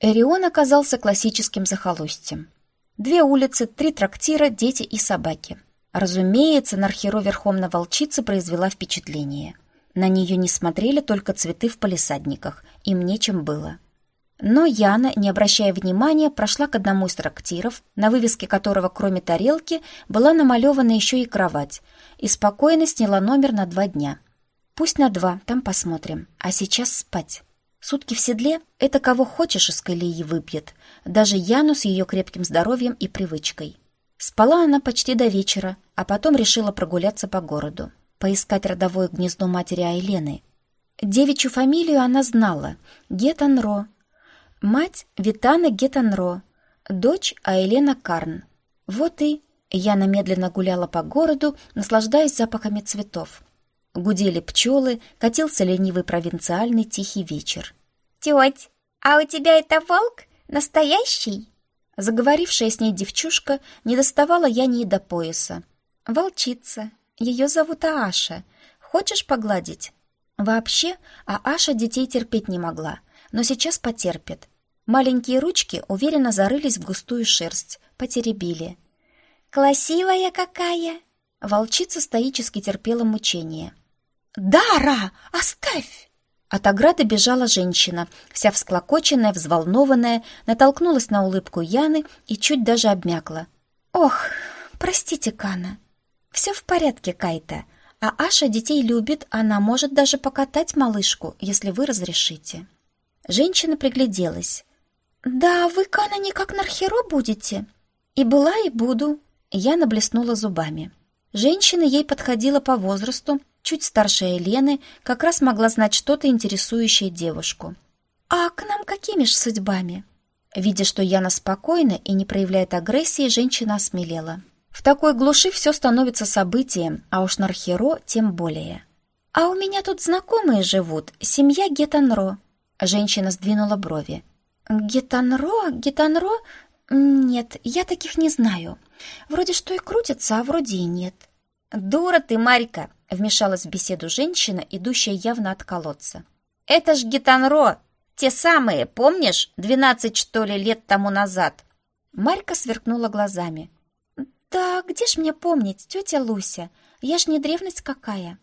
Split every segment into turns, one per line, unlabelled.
Эрион оказался классическим захолустьем. Две улицы, три трактира, дети и собаки. Разумеется, Нархеро верхом на волчице произвела впечатление. На нее не смотрели только цветы в палисадниках, им нечем было. Но Яна, не обращая внимания, прошла к одному из трактиров, на вывеске которого, кроме тарелки, была намалевана еще и кровать, и спокойно сняла номер на два дня. Пусть на два, там посмотрим. А сейчас спать. Сутки в седле — это кого хочешь из колеи выпьет, даже Яну с ее крепким здоровьем и привычкой. Спала она почти до вечера, а потом решила прогуляться по городу, поискать родовое гнездо матери Айлены. Девичью фамилию она знала — Гетанро. Мать — Витана Гетанро, дочь — Айлена Карн. Вот и Яна медленно гуляла по городу, наслаждаясь запахами цветов. Гудели пчелы, катился ленивый провинциальный тихий вечер.
«Теть, а у тебя это волк? Настоящий?»
Заговорившая с ней девчушка не доставала я ни до пояса. «Волчица. Ее зовут Ааша. Хочешь погладить?» Вообще, Ааша детей терпеть не могла, но сейчас потерпит. Маленькие ручки уверенно зарылись в густую шерсть, потеребили.
«Красивая какая!»
Волчица стоически терпела мучения.
«Дара, оставь!»
От ограды бежала женщина, вся всклокоченная, взволнованная, натолкнулась на улыбку Яны и чуть даже обмякла. «Ох, простите, Кана. Все в порядке, Кайта. А Аша детей любит, она может даже покатать малышку, если вы разрешите». Женщина пригляделась. «Да, вы, Кана, не как Нархеро будете?» «И была, и буду». Яна блеснула зубами. Женщина ей подходила по возрасту, чуть старше Елены, как раз могла знать что-то интересующее девушку. «А к нам какими ж судьбами?» Видя, что Яна спокойна и не проявляет агрессии, женщина осмелела. В такой глуши все становится событием, а уж Нархеро тем более. «А у меня тут знакомые живут, семья Гетанро». Женщина сдвинула брови. «Гетанро? Гетанро? Нет, я таких не знаю. Вроде что и крутится, а вроде и нет».
«Дура ты, Марька!» — вмешалась в беседу женщина, идущая явно от колодца. «Это ж Гитанро! Те самые, помнишь, двенадцать, что ли, лет тому назад?»
Марька сверкнула глазами. «Да где ж мне помнить, тетя Луся? Я ж не древность какая!»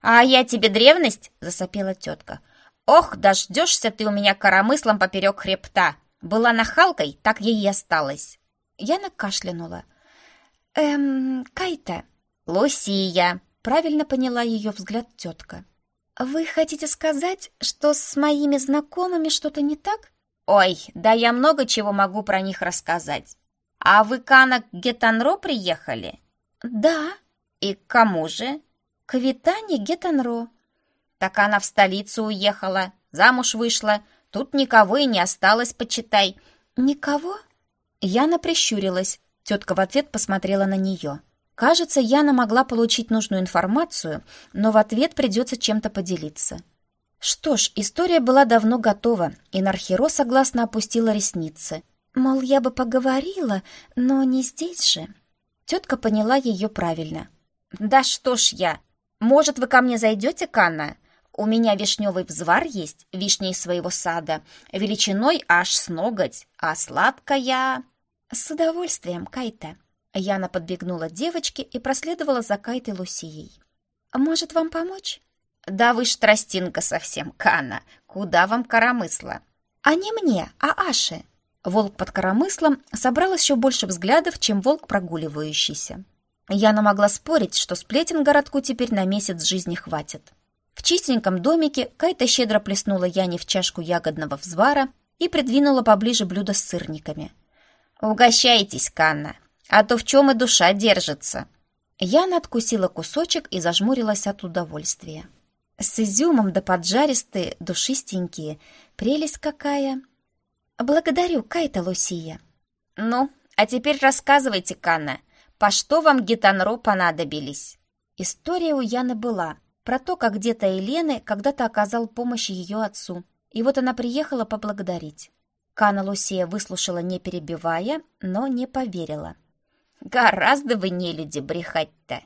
«А я тебе древность?» — засопела тетка. «Ох, дождешься ты у меня коромыслом поперек хребта! Была нахалкой, так ей и осталось!»
Я накашлянула. «Эм, Кайта,
«Лусия!»
— правильно поняла ее взгляд тетка. «Вы хотите сказать, что с моими знакомыми что-то не так?»
«Ой, да я много чего могу про них рассказать. А вы, Кана, к Гетанро приехали?»
«Да».
«И к кому же?»
«К Витане Гетанро».
«Так она в столицу уехала, замуж вышла. Тут никого и не осталось, почитай».
«Никого?» Яна прищурилась. Тетка в ответ посмотрела на нее. Кажется, Яна могла получить нужную информацию, но в ответ придется чем-то поделиться. Что ж, история была давно готова, и Нархеро согласно опустила ресницы. Мол, я бы поговорила, но не здесь же. Тетка поняла ее правильно.
«Да что ж я! Может, вы ко мне зайдете, Канна? У меня вишневый взвар есть, вишня из своего сада, величиной аж с ноготь, а сладкая...»
«С удовольствием, Кайта», Яна подбегнула девочке и проследовала за Кайтой Лусией. «Может, вам помочь?»
«Да вы ж тростинка совсем, Кана! Куда вам коромысла?»
«А не мне, а Аше!» Волк под коромыслом собрал еще больше взглядов, чем волк прогуливающийся. Яна могла спорить, что сплетен городку теперь на месяц жизни хватит. В чистеньком домике Кайта щедро плеснула Яне в чашку ягодного взвара и придвинула поближе блюдо с сырниками.
«Угощайтесь, Канна!» А то в чем и душа держится».
Яна откусила кусочек и зажмурилась от удовольствия. С изюмом да поджаристые, душистенькие. Прелесть какая! Благодарю, Кайта Лусия.
Ну, а теперь рассказывайте, Канна, по что вам гитанро понадобились?
История у Яны была про то, как где-то Елены когда-то оказал помощь ее отцу, и вот она приехала поблагодарить. Кана Лусия выслушала, не перебивая, но не поверила.
Гораздо вы не люди брехать-то.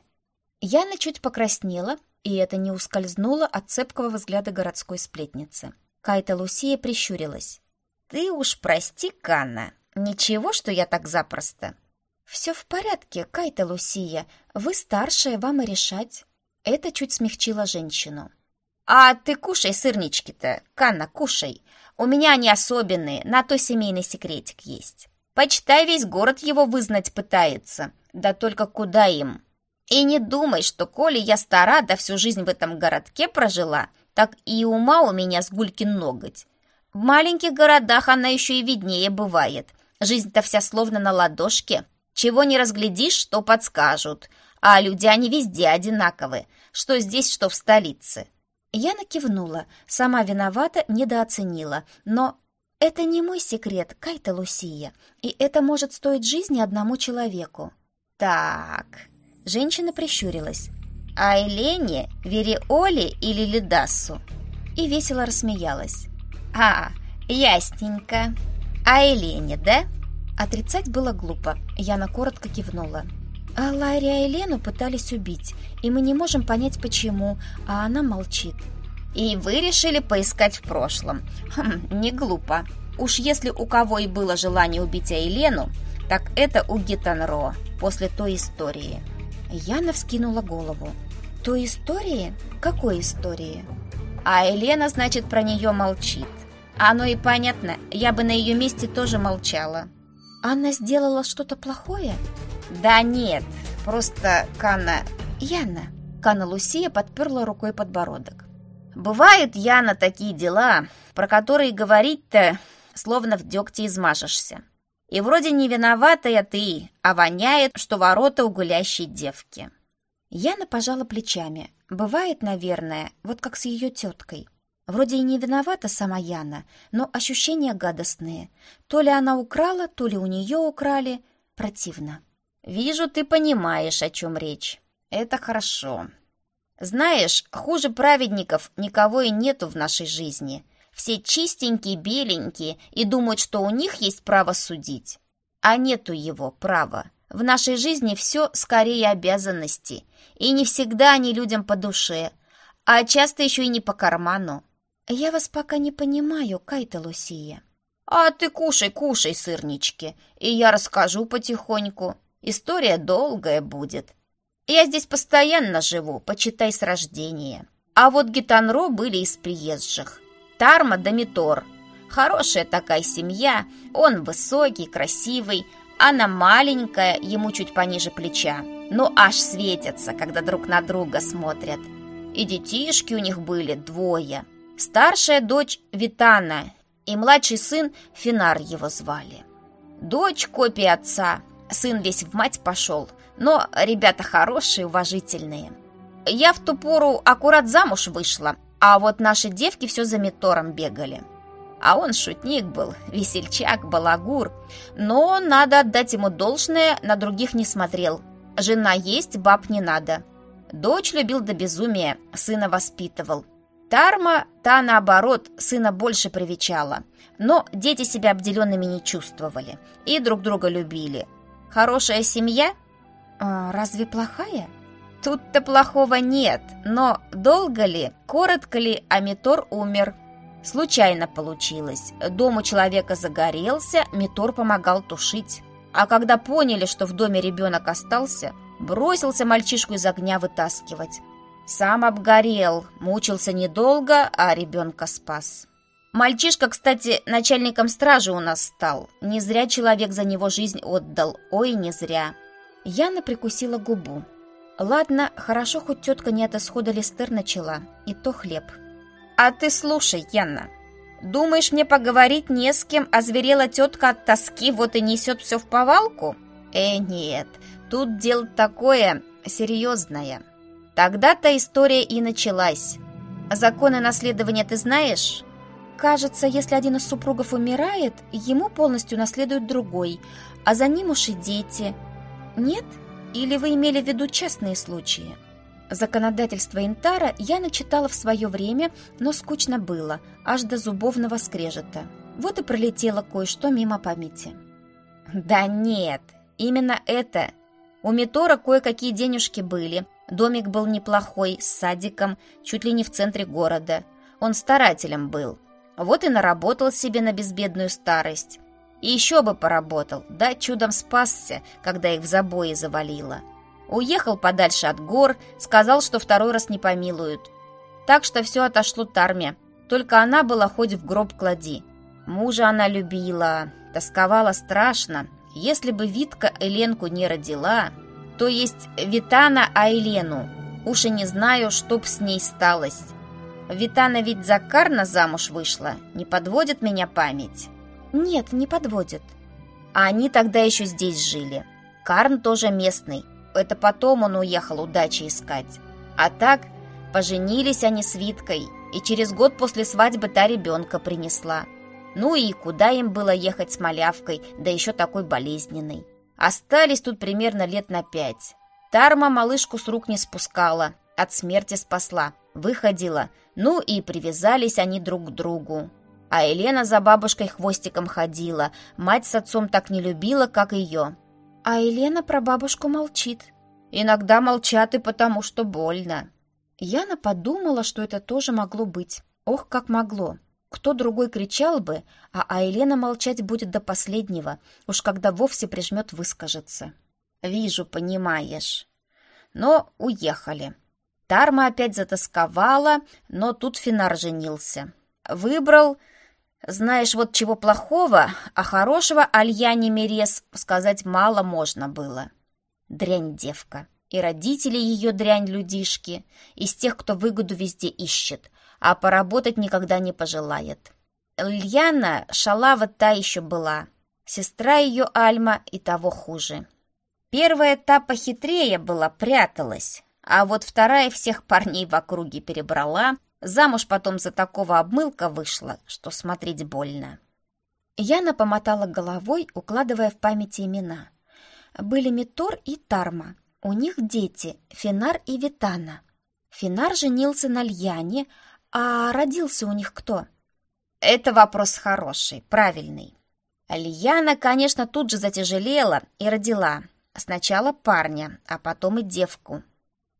Яна чуть покраснела, и это не ускользнуло от цепкого взгляда городской сплетницы. Кайта Лусия прищурилась.
Ты уж прости, Канна. Ничего, что я так запросто.
Все в порядке, Кайта Лусия. Вы старшая, вам и решать. Это чуть смягчило женщину.
А ты кушай сырнички-то, Канна, кушай. У меня они особенные, на то семейный секретик есть. Почитай, весь город его вызнать пытается. Да только куда им? И не думай, что коли я стара, да всю жизнь в этом городке прожила, так и ума у меня с гулькин ноготь. В маленьких городах она еще и виднее бывает. Жизнь-то вся словно на ладошке. Чего не разглядишь, что подскажут. А люди они везде одинаковые, что здесь, что в столице.
Я накивнула, сама виновата, недооценила, но это не мой секрет, Кайта Лусия, и это может стоить жизни одному человеку.
Так, женщина прищурилась. А Елене, Вериоле или Лидасу?
И весело рассмеялась.
А, ясненько. А Елене, да?
Отрицать было глупо. Яна коротко кивнула. А Ларри и Елену пытались убить, и мы не можем понять почему, а она молчит.
И вы решили поискать в прошлом. Хм, не глупо. Уж если у кого и было желание убить Елену, так это у Гитанро после той истории.
Яна вскинула голову. Той истории? Какой истории?
А Елена, значит, про нее молчит. Оно и понятно, я бы на ее месте тоже молчала.
Анна сделала что-то плохое?
Да нет, просто Кана...
Яна. Кана Лусия подперла рукой подбородок.
Бывают, Яна, такие дела, про которые говорить-то словно в дегте измажешься. И вроде не виноватая ты, а воняет, что ворота у гулящей девки.
Яна пожала плечами. Бывает, наверное, вот как с ее теткой. Вроде и не виновата сама Яна, но ощущения гадостные. То ли она украла, то ли у нее украли. Противно.
Вижу, ты понимаешь, о чем речь. Это хорошо. Знаешь, хуже праведников никого и нету в нашей жизни. Все чистенькие, беленькие и думают, что у них есть право судить. А нету его права. В нашей жизни все скорее обязанности. И не всегда они людям по душе, а часто еще и не по карману.
Я вас пока не понимаю, Кайта Лусия.
А ты кушай, кушай сырнички, и я расскажу потихоньку. История долгая будет. Я здесь постоянно живу, почитай с рождения. А вот Гитанро были из приезжих. Тарма да Митор. Хорошая такая семья, он высокий, красивый, она маленькая, ему чуть пониже плеча. Но аж светятся, когда друг на друга смотрят. И детишки у них были двое. Старшая дочь Витана и младший сын Финар его звали. Дочь копия отца, сын весь в мать пошел – но ребята хорошие, уважительные. Я в ту пору аккурат замуж вышла, а вот наши девки все за Митором бегали. А он шутник был, весельчак, балагур. Но надо отдать ему должное, на других не смотрел. Жена есть, баб не надо. Дочь любил до безумия, сына воспитывал. Тарма, та наоборот, сына больше привечала. Но дети себя обделенными не чувствовали и друг друга любили. Хорошая семья
а разве плохая?
Тут-то плохого нет, но долго ли, коротко ли Амитор умер? Случайно получилось. Дом у человека загорелся, Митор помогал тушить. А когда поняли, что в доме ребенок остался, бросился мальчишку из огня вытаскивать. Сам обгорел, мучился недолго, а ребенка спас. Мальчишка, кстати, начальником стражи у нас стал. Не зря человек за него жизнь отдал, ой, не зря.
Яна прикусила губу. Ладно, хорошо, хоть тетка не от исхода Листер начала, и то хлеб.
А ты слушай, Яна, думаешь, мне поговорить не с кем, а зверела тетка от тоски, вот и несет все в повалку? Э, нет, тут дело такое серьезное. Тогда-то история и началась. Законы наследования ты знаешь?
Кажется, если один из супругов умирает, ему полностью наследует другой, а за ним уж и дети – нет? Или вы имели в виду частные случаи? Законодательство Интара я начитала в свое время, но скучно было, аж до зубовного скрежета. Вот и пролетело кое-что мимо памяти.
Да нет, именно это. У Митора кое-какие денежки были. Домик был неплохой, с садиком, чуть ли не в центре города. Он старателем был. Вот и наработал себе на безбедную старость. И еще бы поработал, да чудом спасся, когда их в забои завалило. Уехал подальше от гор, сказал, что второй раз не помилуют. Так что все отошло Тарме, только она была хоть в гроб клади. Мужа она любила, тосковала страшно. Если бы Витка Эленку не родила, то есть Витана Айлену, уж и не знаю, чтоб с ней сталось. Витана ведь за Карна замуж вышла, не подводит меня память?
Нет, не подводит.
А они тогда еще здесь жили. Карн тоже местный, это потом он уехал удачи искать. А так, поженились они с Виткой, и через год после свадьбы та ребенка принесла. Ну и куда им было ехать с малявкой, да еще такой болезненной. Остались тут примерно лет на пять. Тарма малышку с рук не спускала, от смерти спасла, выходила, ну и привязались они друг к другу. А Елена за бабушкой хвостиком ходила, мать с отцом так не любила, как ее.
А Елена про бабушку молчит.
Иногда молчат и потому, что больно.
Яна подумала, что это тоже могло быть. Ох, как могло. Кто другой кричал бы, а Айлена молчать будет до последнего, уж когда вовсе прижмет выскажется.
Вижу, понимаешь. Но уехали. Тарма опять затасковала, но тут Финар женился. Выбрал, знаешь, вот чего плохого, а хорошего Альяне Мерес сказать мало можно было. Дрянь девка. И родители ее дрянь людишки, из тех, кто выгоду везде ищет, а поработать никогда не пожелает. Ильяна шалава та еще была, сестра ее Альма и того хуже. Первая та похитрее была, пряталась, а вот вторая всех парней в округе перебрала, замуж потом за такого обмылка вышла, что смотреть больно.
Яна помотала головой, укладывая в памяти имена. Были Митор и Тарма. У них дети Финар и Витана. Финар женился на Льяне, а родился у них кто?
Это вопрос хороший, правильный. Льяна, конечно, тут же затяжелела и родила. Сначала парня, а потом и девку.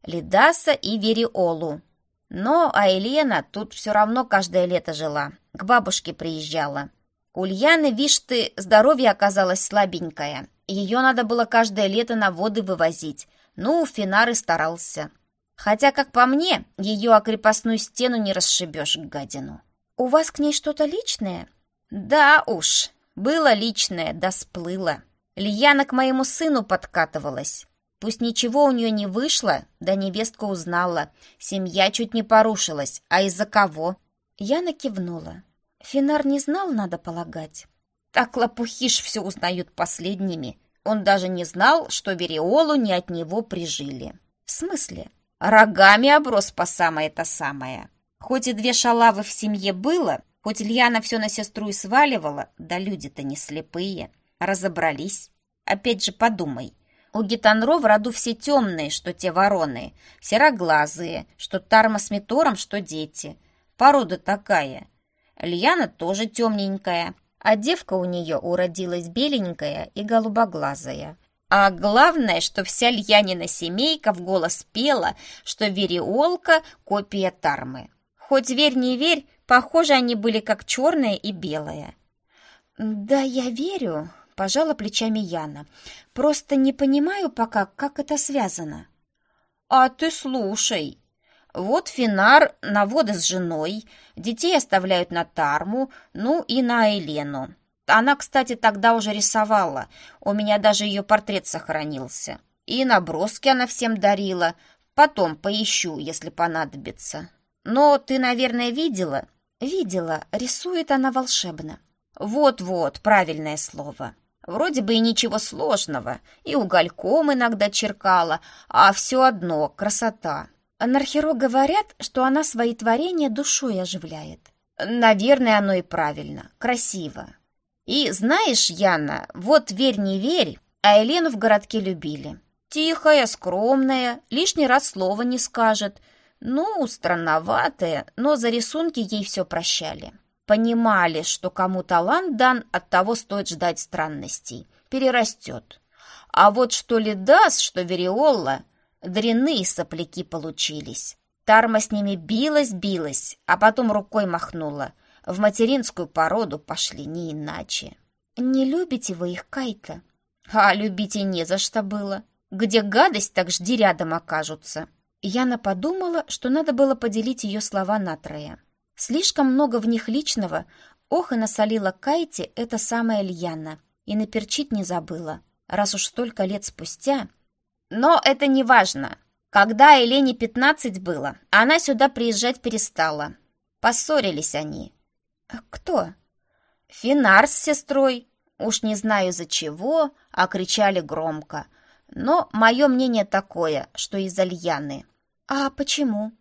Лидаса и Вериолу. Но Айлена тут все равно каждое лето жила, к бабушке приезжала. У Льяны, вишь ты, здоровье оказалось слабенькое, ее надо было каждое лето на воды вывозить. Ну, Финар и старался. Хотя, как по мне, ее о крепостную стену не расшибешь, гадину.
У вас к ней что-то личное?
Да уж, было личное, да сплыло. Лияна к моему сыну подкатывалась. Пусть ничего у нее не вышло, да невестка узнала. Семья чуть не порушилась. А из-за кого?
Яна кивнула. Финар не знал, надо полагать.
Так лопухиш все узнают последними. Он даже не знал, что Вериолу не от него прижили.
В смысле?
Рогами оброс по самое-то самое. Хоть и две шалавы в семье было, хоть Ильяна все на сестру и сваливала, да люди-то не слепые. Разобрались. Опять же подумай. У Гитанро в роду все темные, что те вороны, сероглазые, что Тарма с Митором, что дети. Порода такая. Льяна тоже темненькая, а девка у нее уродилась беленькая и голубоглазая. А главное, что вся Льянина семейка в голос пела, что Вериолка — копия Тармы. Хоть верь не верь, похоже, они были как черная и белая.
«Да, я верю», — пожала плечами Яна. «Просто не понимаю пока, как это связано».
«А ты слушай», вот Финар на воды с женой, детей оставляют на Тарму, ну и на Елену. Она, кстати, тогда уже рисовала, у меня даже ее портрет сохранился. И наброски она всем дарила, потом поищу, если понадобится. Но ты, наверное, видела?
Видела, рисует она волшебно.
Вот-вот, правильное слово. Вроде бы и ничего сложного, и угольком иногда черкала, а все одно красота.
Анархиро говорят, что она свои творения душой оживляет.
Наверное, оно и правильно, красиво. И знаешь, Яна, вот верь не верь, а Елену в городке любили. Тихая, скромная, лишний раз слова не скажет. Ну, странноватая, но за рисунки ей все прощали. Понимали, что кому талант дан, от того стоит ждать странностей. Перерастет. А вот что ли даст, что Вериолла, Дряные сопляки получились. Тарма с ними билась-билась, а потом рукой махнула. В материнскую породу пошли не иначе.
Не любите вы их, Кайта?
А любить и не за что было. Где гадость, так жди рядом окажутся.
Яна подумала, что надо было поделить ее слова на трое. Слишком много в них личного. Ох, и насолила Кайте эта самая Льяна. И наперчить не забыла. Раз уж столько лет спустя...
Но это не важно. Когда Елене пятнадцать было, она сюда приезжать перестала. Поссорились они.
Кто?
Финар с сестрой. Уж не знаю из-за чего, а кричали громко. Но мое мнение такое, что из-за Льяны.
А почему?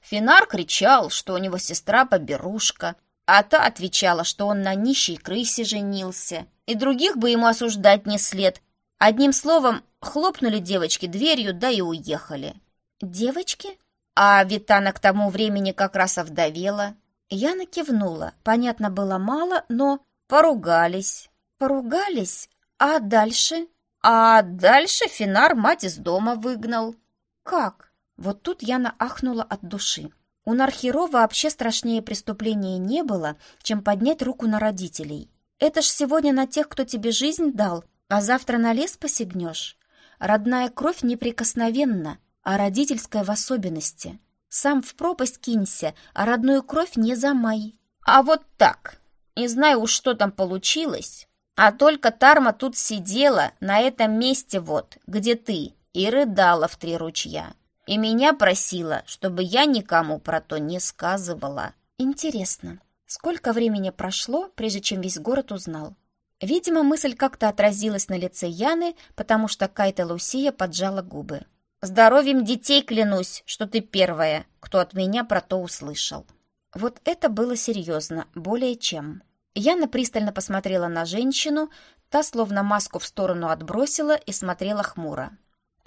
Финар кричал, что у него сестра поберушка, а та отвечала, что он на нищей крысе женился, и других бы ему осуждать не след. Одним словом, хлопнули девочки дверью, да и уехали.
Девочки?
А Витана к тому времени как раз овдовела.
Яна кивнула. Понятно было мало, но
поругались.
Поругались? А дальше?
А дальше Финар мать из дома выгнал.
Как? Вот тут Яна ахнула от души. У Нархиро вообще страшнее преступления не было, чем поднять руку на родителей. Это ж сегодня на тех, кто тебе жизнь дал, а завтра на лес посягнешь. Родная кровь неприкосновенна, а родительская в особенности. Сам в пропасть кинься, а родную кровь не замай.
А вот так. Не знаю уж, что там получилось, а только Тарма тут сидела на этом месте вот, где ты, и рыдала в три ручья. И меня просила, чтобы я никому про то не сказывала.
Интересно, сколько времени прошло, прежде чем весь город узнал? Видимо, мысль как-то отразилась на лице Яны, потому что Кайта Лусия поджала губы.
Здоровьем детей клянусь, что ты первая, кто от меня про то услышал.
Вот это было серьезно, более чем. Яна пристально посмотрела на женщину, та словно маску в сторону отбросила и смотрела хмуро.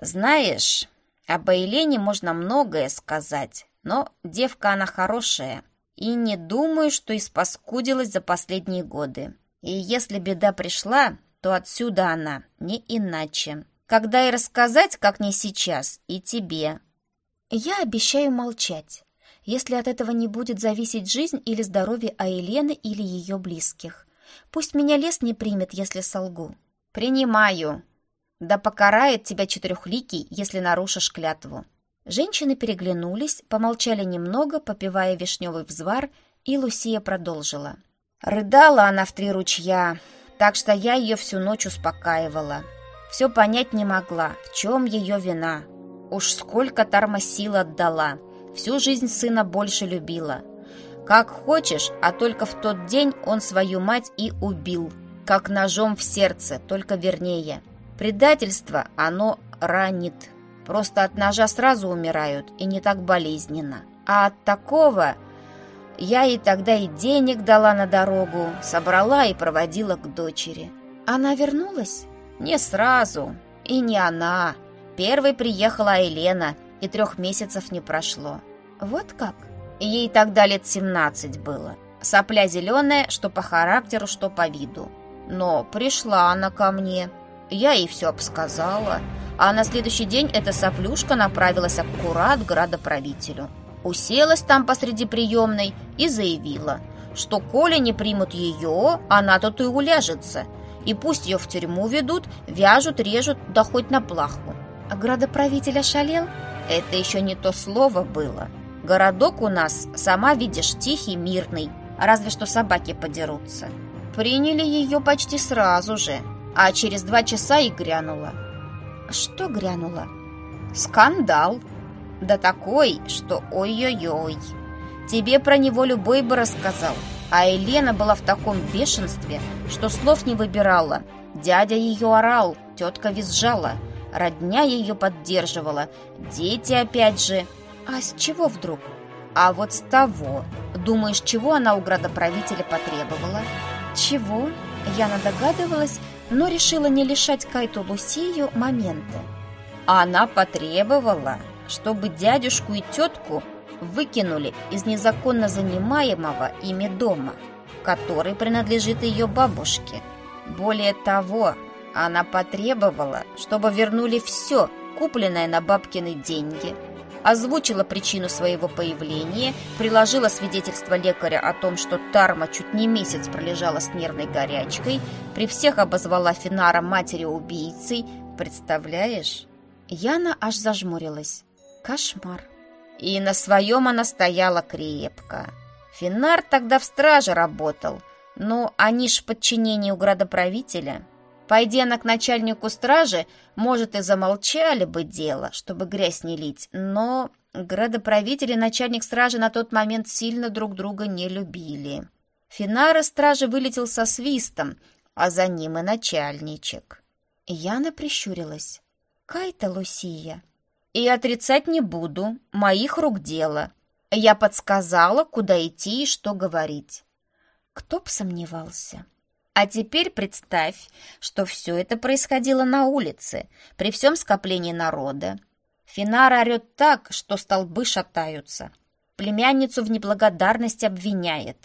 «Знаешь, об Елене можно многое сказать, но девка она хорошая, и не думаю, что испаскудилась за последние годы. И если беда пришла, то отсюда она, не иначе когда и рассказать, как не сейчас, и тебе.
Я обещаю молчать, если от этого не будет зависеть жизнь или здоровье Айлены или ее близких. Пусть меня лес не примет, если солгу.
Принимаю. Да покарает тебя четырехликий, если нарушишь клятву.
Женщины переглянулись, помолчали немного, попивая вишневый взвар, и Лусия продолжила.
Рыдала она в три ручья, так что я ее всю ночь успокаивала. Все понять не могла, в чем ее вина. Уж сколько Тарма сил отдала, всю жизнь сына больше любила. Как хочешь, а только в тот день он свою мать и убил. Как ножом в сердце, только вернее. Предательство, оно ранит. Просто от ножа сразу умирают, и не так болезненно. А от такого... Я ей тогда и денег дала на дорогу, собрала и проводила к дочери.
Она вернулась?
Не сразу. И не она. Первой приехала Елена, и трех месяцев не прошло.
Вот как?
Ей тогда лет семнадцать было. Сопля зеленая, что по характеру, что по виду. Но пришла она ко мне. Я ей все обсказала. А на следующий день эта соплюшка направилась аккурат к градоправителю. Уселась там посреди приемной и заявила, что коли не примут ее, она тут и уляжется – и пусть ее в тюрьму ведут, вяжут, режут, да хоть на плаху.
А градоправитель ошалел?
Это еще не то слово было. Городок у нас, сама видишь, тихий, мирный, разве что собаки подерутся. Приняли ее почти сразу же, а через два часа и грянула.
Что грянуло?
Скандал. Да такой, что ой-ой-ой. Тебе про него любой бы рассказал. А Елена была в таком бешенстве, что слов не выбирала. Дядя ее орал, тетка визжала, родня ее поддерживала, дети опять же.
А с чего вдруг?
А вот с того. Думаешь, чего она у градоправителя потребовала?
Чего? Яна догадывалась, но решила не лишать Кайту Лусию момента.
Она потребовала, чтобы дядюшку и тетку выкинули из незаконно занимаемого ими дома, который принадлежит ее бабушке. Более того, она потребовала, чтобы вернули все, купленное на бабкины деньги. Озвучила причину своего появления, приложила свидетельство лекаря о том, что Тарма чуть не месяц пролежала с нервной горячкой, при всех обозвала Финара матери-убийцей. Представляешь?
Яна аж зажмурилась. Кошмар.
И на своем она стояла крепко. Финар тогда в страже работал, но они ж в подчинении у градоправителя. Пойди она к начальнику стражи, может, и замолчали бы дело, чтобы грязь не лить, но градоправитель и начальник стражи на тот момент сильно друг друга не любили. Финара стражи вылетел со свистом, а за ним и начальничек.
Яна прищурилась. «Кай-то, Лусия!»
«И отрицать не буду, моих рук дело. Я подсказала, куда идти и что говорить».
Кто б сомневался.
А теперь представь, что все это происходило на улице, при всем скоплении народа. Финара орет так, что столбы шатаются. Племянницу в неблагодарности обвиняет.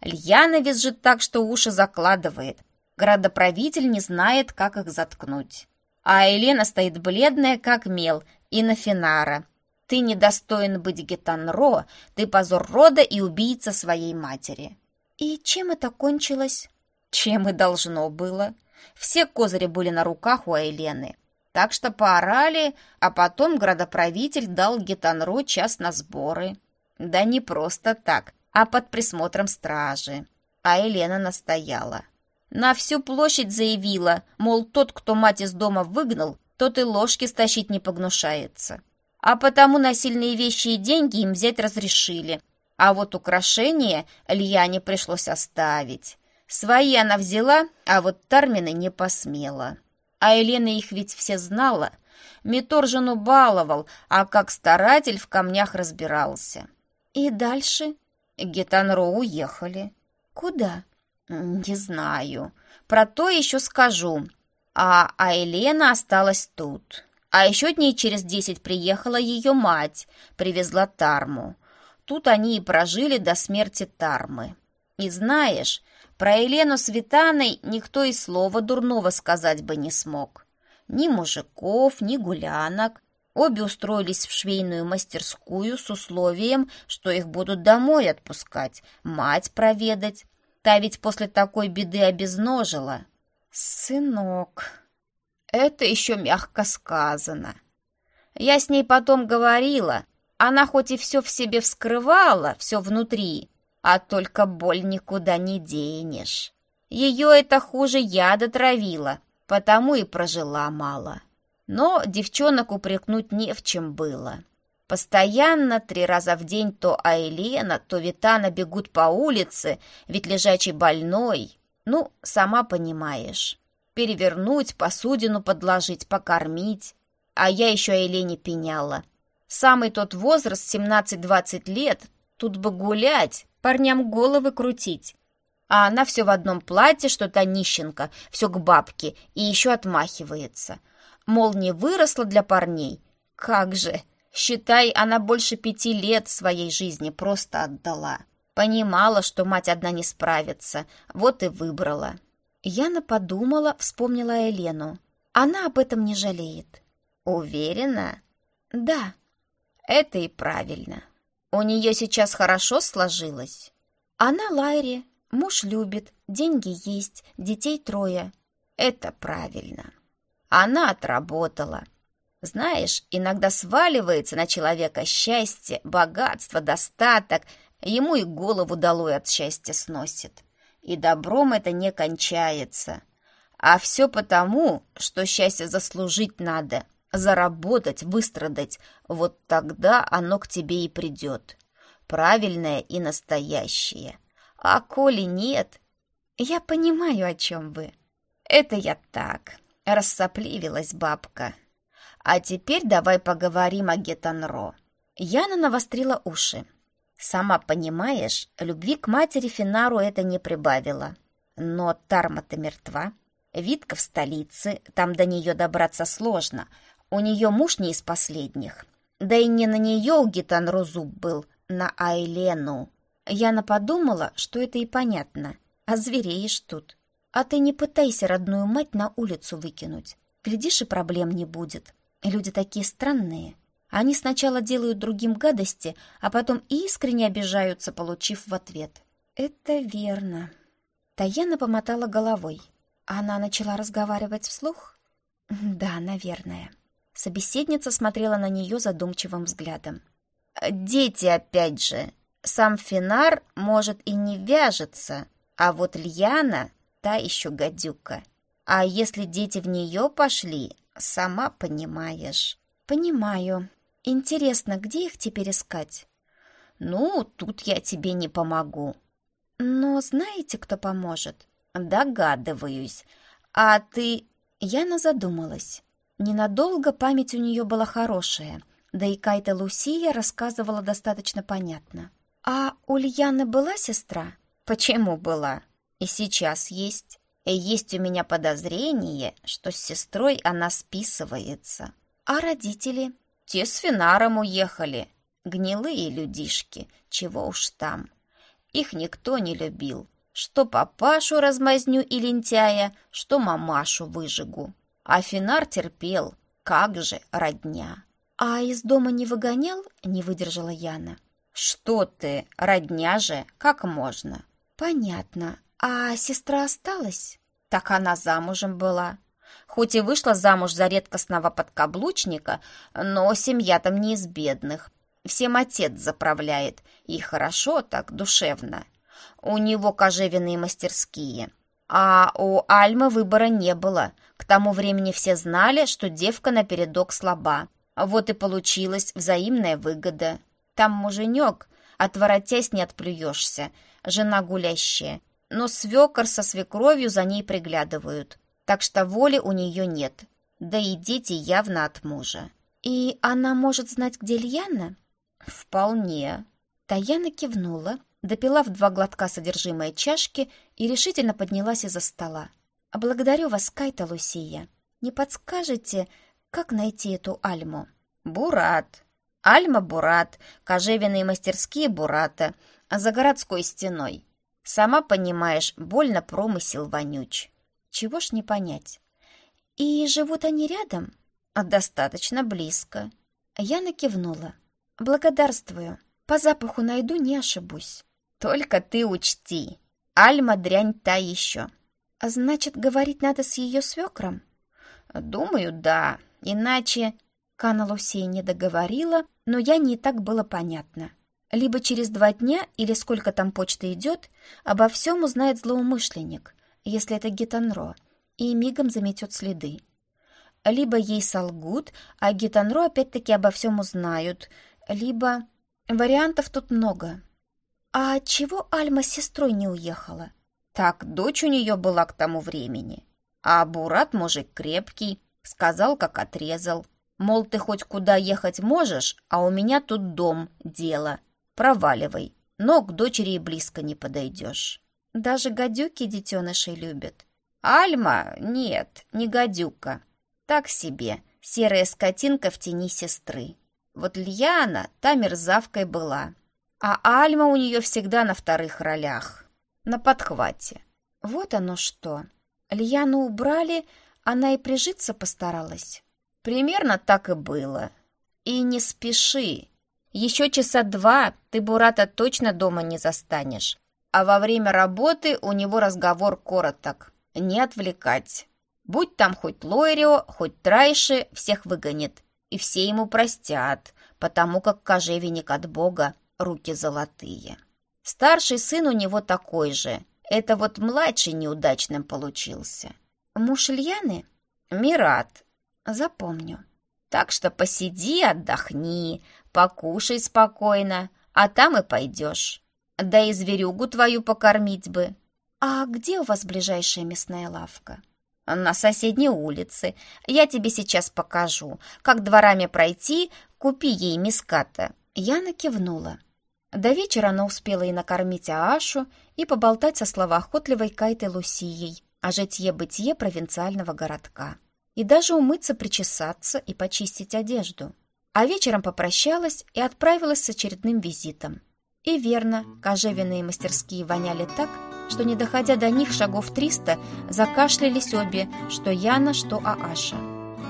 Льяна визжит так, что уши закладывает. Градоправитель не знает, как их заткнуть. А Елена стоит бледная, как мел, и на Финара. Ты недостоин быть Гетанро, ты позор рода и убийца своей матери.
И чем это кончилось?
Чем и должно было. Все козыри были на руках у Айлены. Так что поорали, а потом градоправитель дал Гетанру час на сборы. Да не просто так, а под присмотром стражи. А Елена настояла. На всю площадь заявила, мол, тот, кто мать из дома выгнал, тот и ложки стащить не погнушается. А потому насильные вещи и деньги им взять разрешили. А вот украшения Льяне пришлось оставить. Свои она взяла, а вот Тармины не посмела. А Елена их ведь все знала. Митор жену баловал, а как старатель в камнях разбирался.
И дальше?
Гетанро уехали.
Куда?
Не знаю. Про то еще скажу. А, а Елена осталась тут. А еще дней через десять приехала ее мать, привезла Тарму. Тут они и прожили до смерти Тармы. И знаешь, про Елену с Витаной никто и слова дурного сказать бы не смог. Ни мужиков, ни гулянок. Обе устроились в швейную мастерскую с условием, что их будут домой отпускать, мать проведать. Та ведь после такой беды обезножила. Сынок, это еще мягко сказано. Я с ней потом говорила. Она хоть и все в себе вскрывала, все внутри, а только боль никуда не денешь. Ее это хуже яда травила, потому и прожила мало. Но девчонок упрекнуть не в чем было. Постоянно три раза в день то Айлена, то Витана бегут по улице, ведь лежачий больной. Ну, сама понимаешь. Перевернуть, посудину подложить, покормить. А я еще Айлене пеняла. Самый тот возраст, 17-20 лет, тут бы гулять, парням головы крутить. А она все в одном платье, что-то нищенка, все к бабке, и еще отмахивается. Мол, не выросла для парней. Как же! Считай, она больше пяти лет своей жизни просто отдала. Понимала, что мать одна не справится, вот и выбрала.
Яна подумала, вспомнила Елену. Она об этом не жалеет.
Уверена?
Да.
Это и правильно. У нее сейчас хорошо сложилось?
Она Лайре, муж любит, деньги есть, детей трое.
Это правильно. Она отработала. Знаешь, иногда сваливается на человека счастье, богатство, достаток, ему и голову долой от счастья сносит. И добром это не кончается. А все потому, что счастье заслужить надо, заработать, выстрадать, вот тогда оно к тебе и придет. Правильное и настоящее. А коли нет...
Я понимаю, о чем вы.
Это я так. Рассопливилась бабка. А теперь давай поговорим о Гетанро.
Яна навострила уши.
Сама понимаешь, любви к матери Финару это не прибавило. Но Тарма-то мертва. Витка в столице, там до нее добраться сложно, у нее муж не из последних. Да и не на нее у Гитанру зуб был, на Айлену.
Яна подумала, что это и понятно. А звереешь тут. А ты не пытайся родную мать на улицу выкинуть. Глядишь, и проблем не будет. Люди такие странные. Они сначала делают другим гадости, а потом искренне обижаются, получив в ответ. «Это верно». Таяна помотала головой. Она начала разговаривать вслух? Да, наверное. Собеседница смотрела на нее задумчивым взглядом.
«Дети, опять же. Сам Финар, может, и не вяжется, а вот Льяна — та еще гадюка. А если дети в нее пошли, сама понимаешь».
«Понимаю. Интересно, где их теперь искать?»
«Ну, тут я тебе не помогу».
«Но знаете, кто поможет?»
«Догадываюсь. А ты...»
Яна задумалась. Ненадолго память у нее была хорошая, да и Кайта Лусия рассказывала достаточно понятно. «А у Льяны была сестра?»
«Почему была? И сейчас есть. И есть у меня подозрение, что с сестрой она списывается».
«А родители?»
«Те с Финаром уехали. Гнилые людишки, чего уж там. Их никто не любил. Что папашу размазню и лентяя, что мамашу выжигу. А Финар терпел. Как же родня.
А из дома не выгонял? Не выдержала Яна.
Что ты, родня же, как можно?
Понятно. А сестра осталась?
Так она замужем была. Хоть и вышла замуж за редкостного подкаблучника, но семья там не из бедных. Всем отец заправляет, и хорошо так, душевно. У него кожевенные мастерские. А у Альмы выбора не было. К тому времени все знали, что девка напередок слаба. Вот и получилась взаимная выгода. Там муженек, отворотясь не отплюешься, жена гулящая. Но свекор со свекровью за ней приглядывают. Так что воли у нее нет. Да и дети явно от мужа.
«И она может знать, где Льяна?»
«Вполне».
Таяна кивнула, допила в два глотка содержимое чашки и решительно поднялась из-за стола. «Благодарю вас, Кайта Лусия. Не подскажете, как найти эту Альму?»
«Бурат. Альма Бурат, кожевенные мастерские Бурата, за городской стеной. Сама понимаешь, больно промысел вонюч.
Чего ж не понять. И живут они рядом?
Достаточно близко».
Я накивнула. «Благодарствую. По запаху найду, не ошибусь».
Только ты учти, Альма дрянь та еще.
А значит, говорить надо с ее свекром?
Думаю, да. Иначе...
Кана Лусей не договорила, но я не так было понятно. Либо через два дня, или сколько там почта идет, обо всем узнает злоумышленник, если это Гитанро, и мигом заметет следы. Либо ей солгут, а Гитанро опять-таки обо всем узнают, либо... Вариантов тут много. «А чего Альма с сестрой не уехала?»
«Так дочь у нее была к тому времени. А Бурат мужик крепкий, сказал, как отрезал. Мол, ты хоть куда ехать можешь, а у меня тут дом, дело. Проваливай, но к дочери и близко не подойдешь».
«Даже гадюки детенышей любят».
«Альма? Нет, не гадюка. Так себе, серая скотинка в тени сестры. Вот Льяна та мерзавкой была, а Альма у нее всегда на вторых ролях, на подхвате.
Вот оно что. Льяну убрали, она и прижиться постаралась.
Примерно так и было. И не спеши. Еще часа два ты Бурата точно дома не застанешь. А во время работы у него разговор короток. Не отвлекать. Будь там хоть Лойрио, хоть Трайши, всех выгонит. И все ему простят, потому как кожевенник от Бога руки золотые. Старший сын у него такой же. Это вот младший неудачным получился.
Муж Ильяны?
Мират.
Запомню.
Так что посиди, отдохни, покушай спокойно, а там и пойдешь. Да и зверюгу твою покормить бы.
А где у вас ближайшая мясная лавка?
На соседней улице. Я тебе сейчас покажу. Как дворами пройти, купи ей миската.
Яна кивнула. До вечера она успела и накормить Аашу, и поболтать со словоохотливой Кайтой Лусией о житье-бытие провинциального городка. И даже умыться, причесаться и почистить одежду. А вечером попрощалась и отправилась с очередным визитом. И верно, кожевенные мастерские воняли так, что, не доходя до них шагов триста, закашлялись обе, что Яна, что Ааша.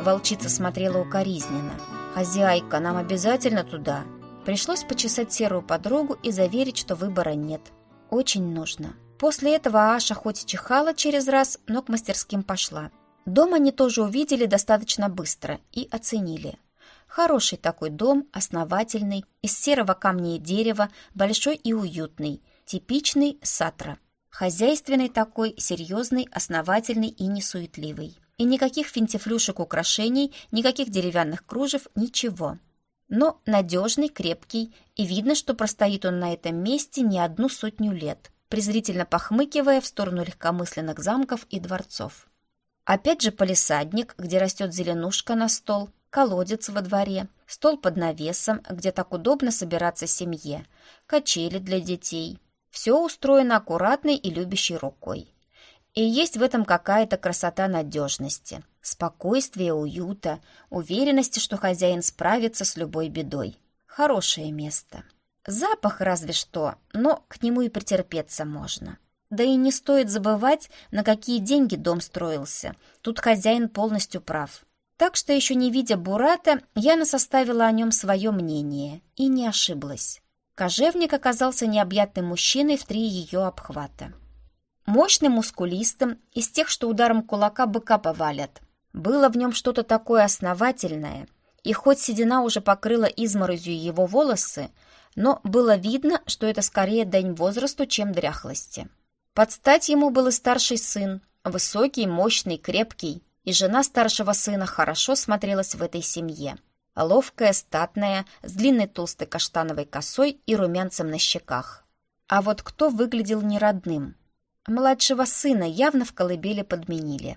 Волчица смотрела укоризненно – «Хозяйка, нам обязательно туда?» Пришлось почесать серую подругу и заверить, что выбора нет. Очень нужно. После этого Аша хоть и чихала через раз, но к мастерским пошла. Дом они тоже увидели достаточно быстро и оценили. Хороший такой дом, основательный, из серого камня и дерева, большой и уютный, типичный сатра. Хозяйственный такой, серьезный, основательный и несуетливый. И никаких финтифлюшек украшений, никаких деревянных кружев, ничего. Но надежный, крепкий, и видно, что простоит он на этом месте не одну сотню лет, презрительно похмыкивая в сторону легкомысленных замков и дворцов. Опять же полисадник, где растет зеленушка на стол, колодец во дворе, стол под навесом, где так удобно собираться семье, качели для детей. Все устроено аккуратной и любящей рукой. И есть в этом какая-то красота надежности, спокойствия, уюта, уверенности, что хозяин справится с любой бедой. Хорошее место. Запах разве что, но к нему и претерпеться можно. Да и не стоит забывать, на какие деньги дом строился. Тут хозяин полностью прав. Так что, еще не видя Бурата, Яна составила о нем свое мнение и не ошиблась. Кожевник оказался необъятным мужчиной в три ее обхвата. Мощным, мускулистым, из тех, что ударом кулака быка повалят. Было в нем что-то такое основательное, и хоть седина уже покрыла изморозью его волосы, но было видно, что это скорее дань возрасту, чем дряхлости. Под стать ему был и старший сын, высокий, мощный, крепкий, и жена старшего сына хорошо смотрелась в этой семье. Ловкая, статная, с длинной толстой каштановой косой и румянцем на щеках. А вот кто выглядел неродным? Младшего сына явно в колыбели подменили.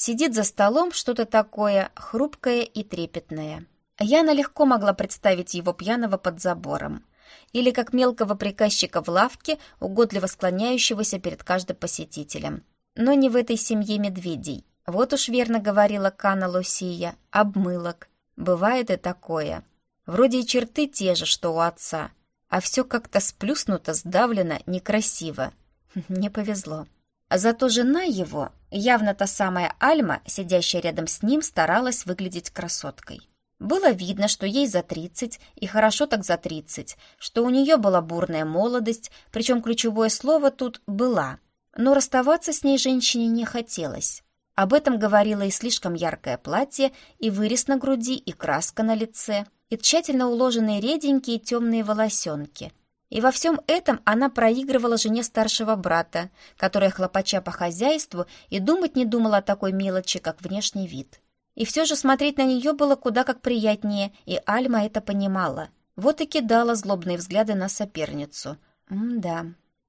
Сидит за столом что-то такое хрупкое и трепетное. Яна легко могла представить его пьяного под забором или как мелкого приказчика в лавке, угодливо склоняющегося перед каждым посетителем. Но не в этой семье медведей. Вот уж верно говорила Кана Лусия, обмылок. Бывает и такое. Вроде и черты те же, что у отца, а все как-то сплюснуто, сдавлено, некрасиво. Не повезло. Зато жена его, явно та самая Альма, сидящая рядом с ним, старалась выглядеть красоткой. Было видно, что ей за тридцать, и хорошо так за тридцать, что у нее была бурная молодость, причем ключевое слово тут «была». Но расставаться с ней женщине не хотелось. Об этом говорило и слишком яркое платье, и вырез на груди, и краска на лице, и тщательно уложенные реденькие темные волосенки. И во всем этом она проигрывала жене старшего брата, которая, хлопача по хозяйству, и думать не думала о такой мелочи, как внешний вид. И все же смотреть на нее было куда как приятнее, и Альма это понимала. Вот и кидала злобные взгляды на соперницу. М-да.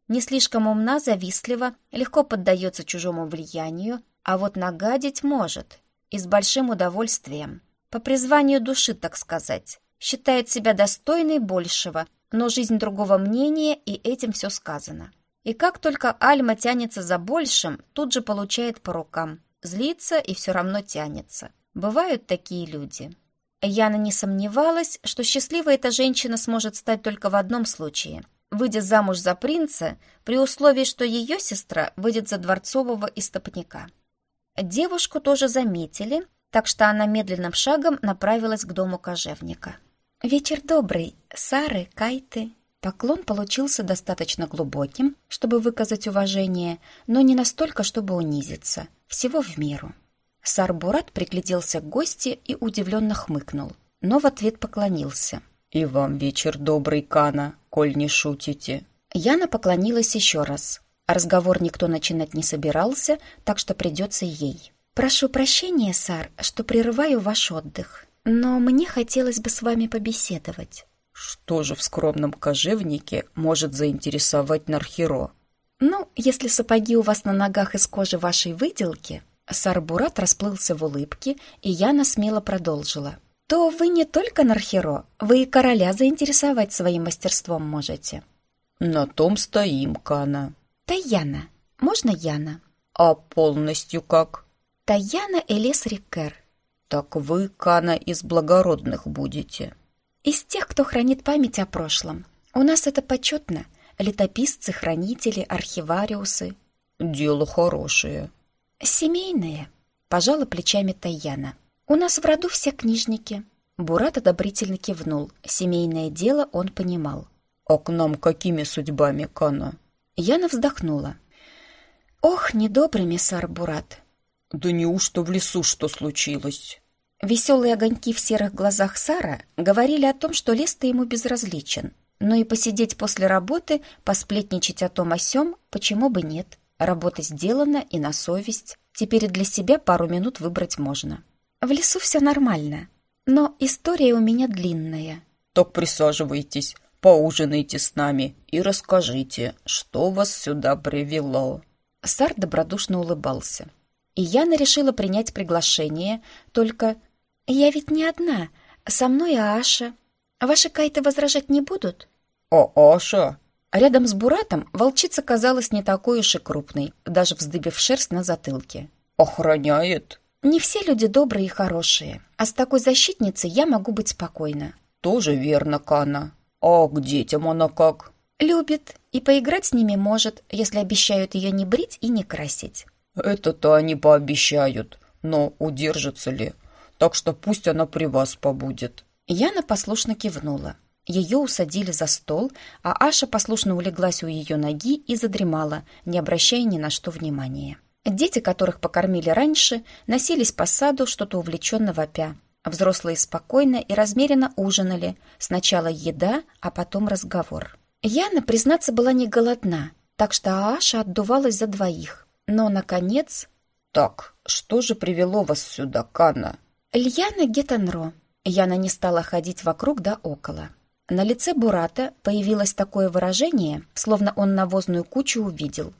Не слишком умна, завистлива, легко поддается чужому влиянию, а вот нагадить может. И с большим удовольствием. По призванию души, так сказать. Считает себя достойной большего, но жизнь другого мнения, и этим все сказано. И как только Альма тянется за большим, тут же получает по рукам. Злится и все равно тянется. Бывают такие люди. Яна не сомневалась, что счастливой эта женщина сможет стать только в одном случае – выйдя замуж за принца, при условии, что ее сестра выйдет за дворцового истопника. Девушку тоже заметили, так что она медленным шагом направилась к дому кожевника. «Вечер добрый, Сары, Кайты». Поклон получился достаточно глубоким, чтобы выказать уважение, но не настолько, чтобы унизиться. Всего в меру. Сарбурат пригляделся к гости и удивленно хмыкнул, но в ответ поклонился.
«И вам вечер добрый, Кана, коль не шутите».
Яна поклонилась еще раз. Разговор никто начинать не собирался, так что придется ей. «Прошу прощения, Сар, что прерываю ваш отдых, но мне хотелось бы с вами побеседовать».
«Что же в скромном кожевнике может заинтересовать Нархеро?»
«Ну, если сапоги у вас на ногах из кожи вашей выделки, Сарбурат расплылся в улыбке, и Яна смело продолжила. «То вы не только Нархеро, вы и короля заинтересовать своим мастерством можете».
«На том стоим, Кана».
«Таяна. Можно Яна?»
«А полностью как?»
«Таяна Элес Рикер».
«Так вы, Кана, из благородных будете».
«Из тех, кто хранит память о прошлом. У нас это почетно. Летописцы, хранители, архивариусы».
«Дело хорошее»,
«Семейные», — пожала плечами Таяна. «У нас в роду все книжники». Бурат одобрительно кивнул. Семейное дело он понимал.
«А к нам какими судьбами, Кана?»
Яна вздохнула. «Ох, недобрый сар Бурат!»
«Да неужто в лесу что случилось?»
Веселые огоньки в серых глазах Сара говорили о том, что лес-то ему безразличен. Но и посидеть после работы, посплетничать о том о сём, почему бы нет? Работа сделана и на совесть. Теперь для себя пару минут выбрать можно. В лесу все нормально, но история у меня длинная.
Так присаживайтесь, поужинайте с нами и расскажите, что вас сюда привело.
Сар добродушно улыбался. И Яна решила принять приглашение, только «Я ведь не одна, со мной Аша. Ваши кайты возражать не будут?»
«А Аша?»
Рядом с Буратом волчица казалась не такой уж и крупной, даже вздыбив шерсть на затылке.
«Охраняет?»
«Не все люди добрые и хорошие, а с такой защитницей я могу быть спокойна».
«Тоже верно, Кана. А к детям она как?»
«Любит и поиграть с ними может, если обещают ее не брить и не красить».
«Это-то они пообещают, но удержатся ли? Так что пусть она при вас побудет».
Яна послушно кивнула. Ее усадили за стол, а Аша послушно улеглась у ее ноги и задремала, не обращая ни на что внимания. Дети, которых покормили раньше, носились по саду, что-то увлеченно вопя. Взрослые спокойно и размеренно ужинали. Сначала еда, а потом разговор. Яна, признаться, была не голодна, так что Аша отдувалась за двоих. Но, наконец...
«Так, что же привело вас сюда, Канна?»
«Льяна Гетанро». Яна не стала ходить вокруг да около. На лице Бурата появилось такое выражение, словно он навозную кучу увидел.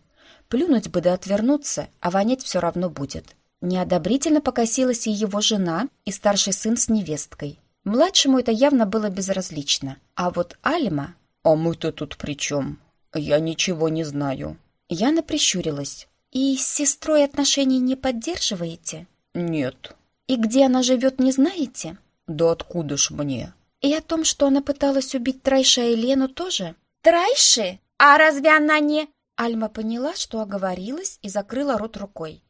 Плюнуть бы да отвернуться, а вонять все равно будет. Неодобрительно покосилась и его жена, и старший сын с невесткой. Младшему это явно было безразлично. А вот Альма...
«А мы-то тут при чем? Я ничего не знаю».
Яна прищурилась. «И с сестрой отношений не поддерживаете?»
«Нет».
«И где она живет, не знаете?»
«Да откуда ж мне?»
И о том, что она пыталась убить Трайша и Лену тоже?
Трайши? А разве она не...
Альма поняла, что оговорилась и закрыла рот рукой.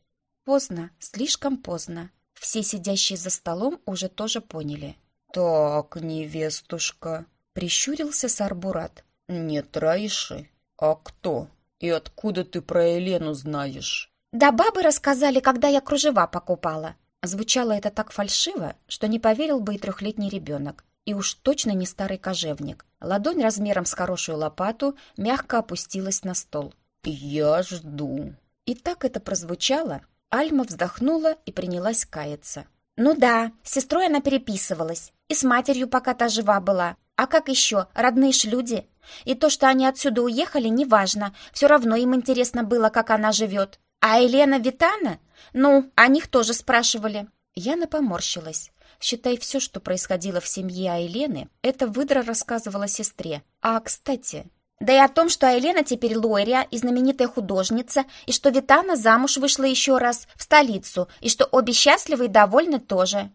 Поздно, слишком поздно. Все сидящие за столом уже тоже поняли.
«Так, невестушка», — прищурился Сарбурат. «Не Трайши? А кто? И откуда ты про Елену знаешь?»
«Да бабы рассказали, когда я кружева покупала».
Звучало это так фальшиво, что не поверил бы и трехлетний ребенок. И уж точно не старый кожевник. Ладонь размером с хорошую лопату мягко опустилась на стол.
«Я жду».
И так это прозвучало, Альма вздохнула и принялась каяться.
«Ну да, с сестрой она переписывалась. И с матерью, пока та жива была. А как еще? Родные ж люди. И то, что они отсюда уехали, неважно. Все равно им интересно было, как она живет. А Елена Витана? Ну, о них тоже спрашивали».
Яна поморщилась. Считай, все, что происходило в семье Айлены, это выдра рассказывала сестре. А, кстати...
Да и о том, что Айлена теперь Лойрия и знаменитая художница, и что Витана замуж вышла еще раз в столицу, и что обе счастливы и довольны тоже.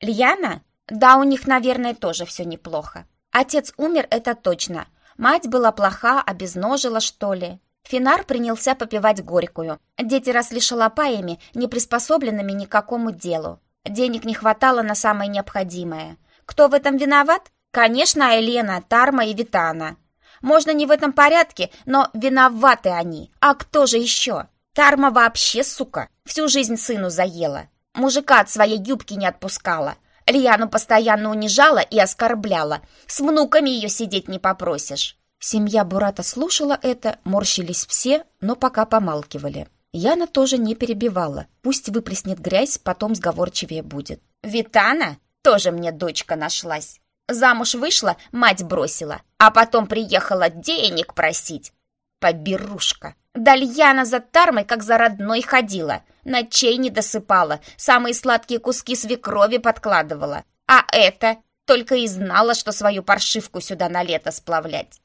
Льяна? Да, у них, наверное, тоже все неплохо. Отец умер, это точно. Мать была плоха, обезножила, что ли. Финар принялся попивать горькую. Дети росли шалопаями, не приспособленными ни к какому делу. Денег не хватало на самое необходимое. Кто в этом виноват? Конечно, Елена, Тарма и Витана. Можно не в этом порядке, но виноваты они. А кто же еще? Тарма вообще, сука, всю жизнь сыну заела. Мужика от своей юбки не отпускала. Льяну постоянно унижала и оскорбляла. С внуками ее сидеть не попросишь.
Семья Бурата слушала это, морщились все, но пока помалкивали. Яна тоже не перебивала. Пусть выплеснет грязь, потом сговорчивее будет.
«Витана? Тоже мне дочка нашлась. Замуж вышла, мать бросила, а потом приехала денег просить. Поберушка. Дальяна за Тармой, как за родной ходила. Ночей не досыпала, самые сладкие куски свекрови подкладывала. А это только и знала, что свою паршивку сюда на лето сплавлять.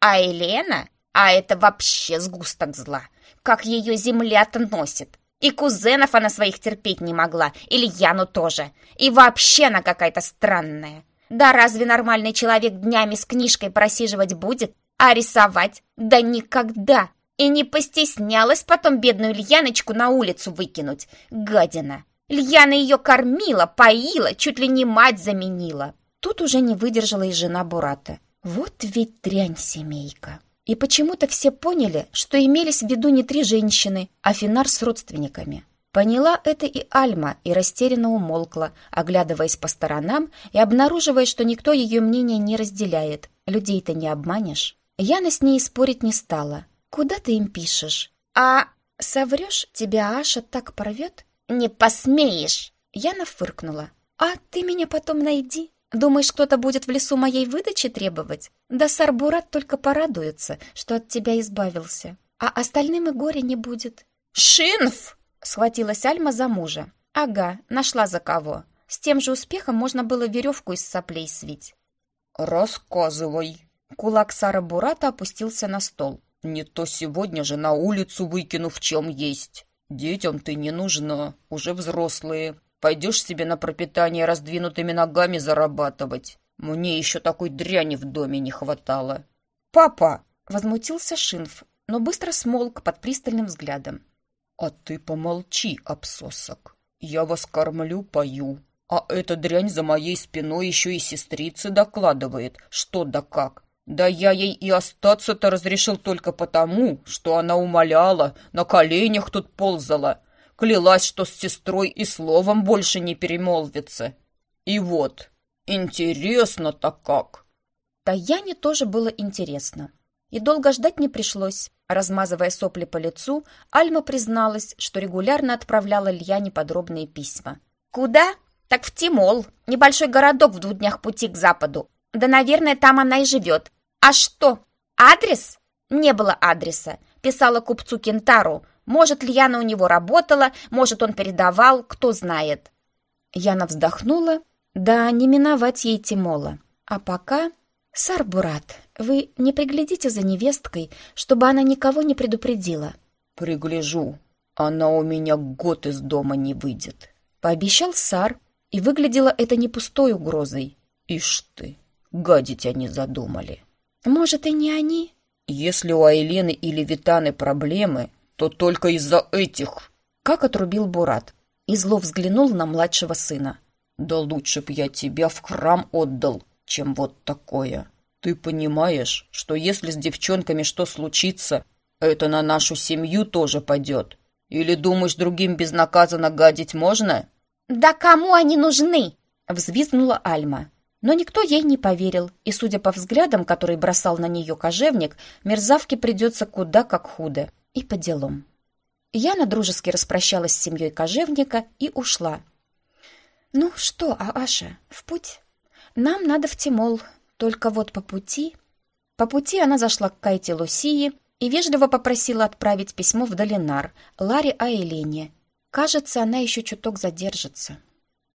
А Елена? А это вообще сгусток зла как ее земля-то носит. И кузенов она своих терпеть не могла, или Яну тоже. И вообще она какая-то странная. Да разве нормальный человек днями с книжкой просиживать будет? А рисовать? Да никогда! И не постеснялась потом бедную Ильяночку на улицу выкинуть. Гадина! Льяна ее кормила, поила, чуть ли не мать заменила.
Тут уже не выдержала и жена Бурата. Вот ведь дрянь семейка. И почему-то все поняли, что имелись в виду не три женщины, а Финар с родственниками. Поняла это и Альма, и растерянно умолкла, оглядываясь по сторонам и обнаруживая, что никто ее мнение не разделяет. Людей-то не обманешь. Яна с ней спорить не стала. «Куда ты им пишешь?» «А соврешь, тебя Аша так порвет?»
«Не посмеешь!»
Яна фыркнула. «А ты меня потом найди. Думаешь, кто-то будет в лесу моей выдачи требовать? Да Сарбурат только порадуется, что от тебя избавился. А остальным и горя не будет».
«Шинф!»
— схватилась Альма за мужа. «Ага, нашла за кого. С тем же успехом можно было веревку из соплей свить».
«Рассказывай».
Кулак Сара Бурата опустился на стол.
«Не то сегодня же на улицу выкину в чем есть. Детям ты не нужна, уже взрослые. Пойдешь себе на пропитание раздвинутыми ногами зарабатывать. Мне еще такой дряни в доме не хватало.
«Папа!» — возмутился Шинф, но быстро смолк под пристальным взглядом.
«А ты помолчи, обсосок. Я вас кормлю, пою. А эта дрянь за моей спиной еще и сестрице докладывает, что да как. Да я ей и остаться-то разрешил только потому, что она умоляла, на коленях тут ползала, клялась, что с сестрой и словом больше не перемолвится. И вот, интересно-то как.
Таяне тоже было интересно. И долго ждать не пришлось. Размазывая сопли по лицу, Альма призналась, что регулярно отправляла Льяне подробные письма.
«Куда? Так в Тимол, небольшой городок в двух днях пути к западу. Да, наверное, там она и живет. А что? Адрес? Не было адреса. Писала купцу Кентару. Может, Льяна у него работала, может, он передавал, кто знает.
Яна вздохнула. Да, не миновать ей Тимола. А пока... Сарбурат, вы не приглядите за невесткой, чтобы она никого не предупредила.
Пригляжу. Она у меня год из дома не выйдет.
Пообещал Сар, и выглядело это не пустой угрозой.
Ишь ты, гадить они задумали.
Может, и не они?
Если у Айлены или Витаны проблемы, то только из-за этих.
Как отрубил Бурат. И зло взглянул на младшего сына.
Да лучше б я тебя в храм отдал, чем вот такое. Ты понимаешь, что если с девчонками что случится, это на нашу семью тоже пойдет? Или думаешь, другим безнаказанно гадить можно?
Да кому они нужны?
Взвизгнула Альма. Но никто ей не поверил, и, судя по взглядам, которые бросал на нее кожевник, мерзавке придется куда как худо. И по делам. Яна дружески распрощалась с семьей кожевника и ушла. «Ну что, Ааша, в путь? Нам надо в Тимол, только вот по пути...» По пути она зашла к Кайте Лусии и вежливо попросила отправить письмо в Долинар, Ларе Аэлене. Кажется, она еще чуток задержится.